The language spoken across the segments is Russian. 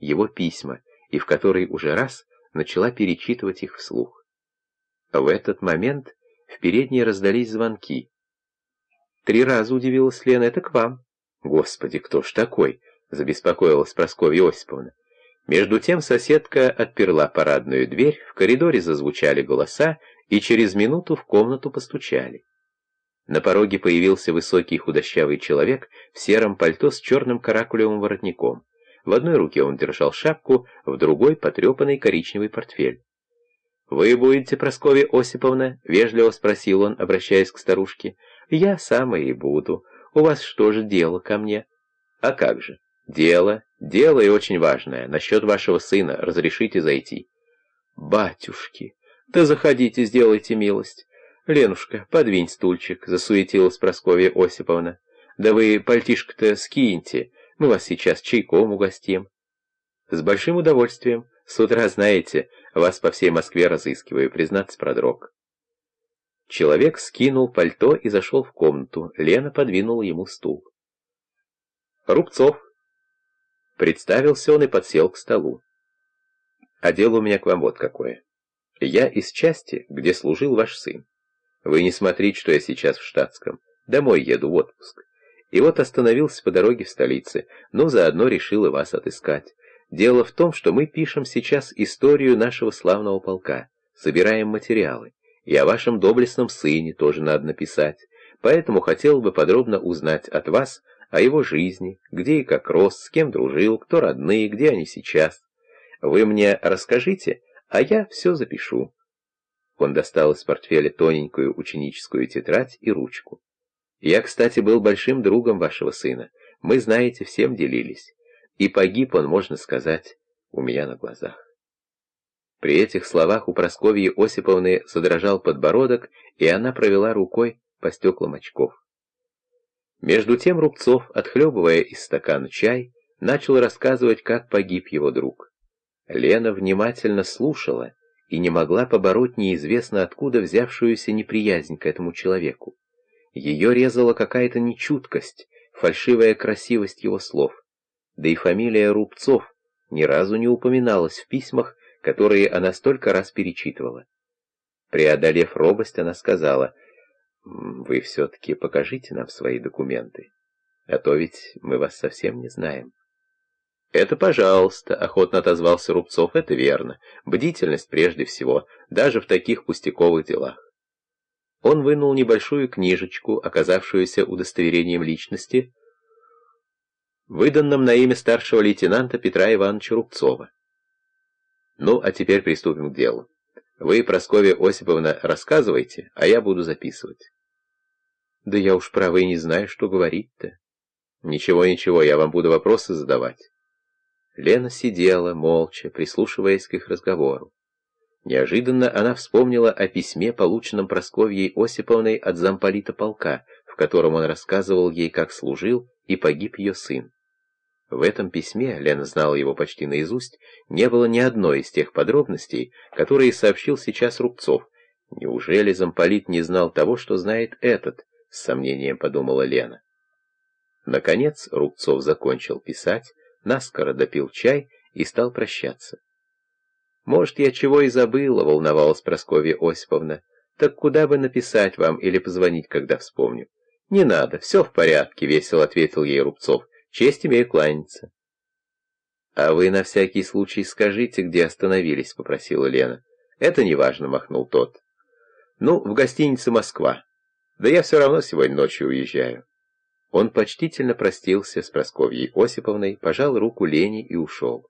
его письма, и в которой уже раз начала перечитывать их вслух. В этот момент в передней раздались звонки. Три раза удивилась Лена, это к вам. Господи, кто ж такой? Забеспокоилась Прасковья Осиповна. Между тем соседка отперла парадную дверь, в коридоре зазвучали голоса, и через минуту в комнату постучали. На пороге появился высокий худощавый человек в сером пальто с черным каракулевым воротником. В одной руке он держал шапку, в другой — потрепанный коричневый портфель. «Вы будете, Прасковья Осиповна?» — вежливо спросил он, обращаясь к старушке. «Я самая и буду. У вас что же дело ко мне?» «А как же? Дело. Дело и очень важное. Насчет вашего сына. Разрешите зайти?» «Батюшки! Да заходите, сделайте милость. Ленушка, подвинь стульчик», — засуетилась Прасковья Осиповна. «Да вы пальтишко-то скиньте, мы вас сейчас чайком угостим». «С большим удовольствием. С утра, знаете, вас по всей Москве разыскиваю, признаться, продрог». Человек скинул пальто и зашел в комнату. Лена подвинула ему стул. «Рубцов». Представился он и подсел к столу. «А дело у меня к вам вот какое. Я из части, где служил ваш сын. Вы не смотрите, что я сейчас в штатском. Домой еду в отпуск. И вот остановился по дороге в столице, но заодно решил и вас отыскать. Дело в том, что мы пишем сейчас историю нашего славного полка, собираем материалы. И о вашем доблестном сыне тоже надо написать. Поэтому хотел бы подробно узнать от вас о его жизни, где и как рос, с кем дружил, кто родные, где они сейчас. Вы мне расскажите, а я все запишу. Он достал из портфеля тоненькую ученическую тетрадь и ручку. «Я, кстати, был большим другом вашего сына. Мы, знаете, всем делились. И погиб он, можно сказать, у меня на глазах». При этих словах у Прасковьи Осиповны задрожал подбородок, и она провела рукой по стеклам очков. Между тем Рубцов, отхлебывая из стакана чай, начал рассказывать, как погиб его друг. Лена внимательно слушала, и не могла побороть неизвестно откуда взявшуюся неприязнь к этому человеку. Ее резала какая-то нечуткость, фальшивая красивость его слов. Да и фамилия Рубцов ни разу не упоминалась в письмах, которые она столько раз перечитывала. Преодолев робость, она сказала, «Вы все-таки покажите нам свои документы, а то ведь мы вас совсем не знаем». «Это пожалуйста», — охотно отозвался Рубцов, — «это верно. Бдительность прежде всего, даже в таких пустяковых делах». Он вынул небольшую книжечку, оказавшуюся удостоверением личности, выданным на имя старшего лейтенанта Петра Ивановича Рубцова. «Ну, а теперь приступим к делу. Вы, Прасковья Осиповна, рассказывайте, а я буду записывать». «Да я уж право и не знаю, что говорить-то». «Ничего-ничего, я вам буду вопросы задавать». Лена сидела, молча, прислушиваясь к их разговору. Неожиданно она вспомнила о письме, полученном Просковьей Осиповной от замполита полка, в котором он рассказывал ей, как служил и погиб ее сын. В этом письме, Лена знала его почти наизусть, не было ни одной из тех подробностей, которые сообщил сейчас Рубцов. Неужели замполит не знал того, что знает этот, с сомнением подумала Лена. Наконец Рубцов закончил писать, наскоро допил чай и стал прощаться. «Может, я чего и забыла», — волновалась Прасковья Осиповна. «Так куда бы написать вам или позвонить, когда вспомню?» «Не надо, все в порядке», — весело ответил ей Рубцов. «Честь имею кланяться». «А вы на всякий случай скажите, где остановились», — попросила Лена. «Это неважно», — махнул тот. «Ну, в гостинице «Москва». Да я все равно сегодня ночью уезжаю». Он почтительно простился с Просковьей Осиповной, пожал руку Лене и ушел.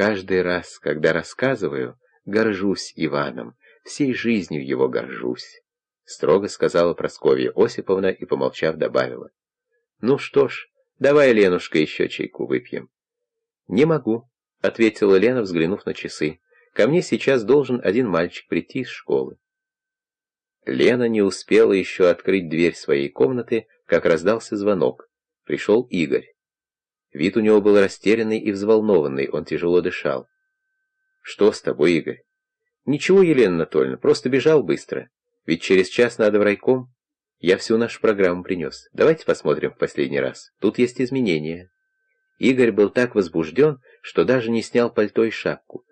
«Каждый раз, когда рассказываю, горжусь Иваном, всей жизнью его горжусь», — строго сказала Просковья Осиповна и, помолчав, добавила. «Ну что ж, давай, Ленушка, еще чайку выпьем». «Не могу», — ответила Лена, взглянув на часы. «Ко мне сейчас должен один мальчик прийти из школы». Лена не успела еще открыть дверь своей комнаты, как раздался звонок. Пришел Игорь. Вид у него был растерянный и взволнованный, он тяжело дышал. «Что с тобой, Игорь?» «Ничего, Елена Анатольевна, просто бежал быстро. Ведь через час надо в райком. Я всю нашу программу принес. Давайте посмотрим в последний раз. Тут есть изменения». Игорь был так возбужден, что даже не снял пальто и шапку.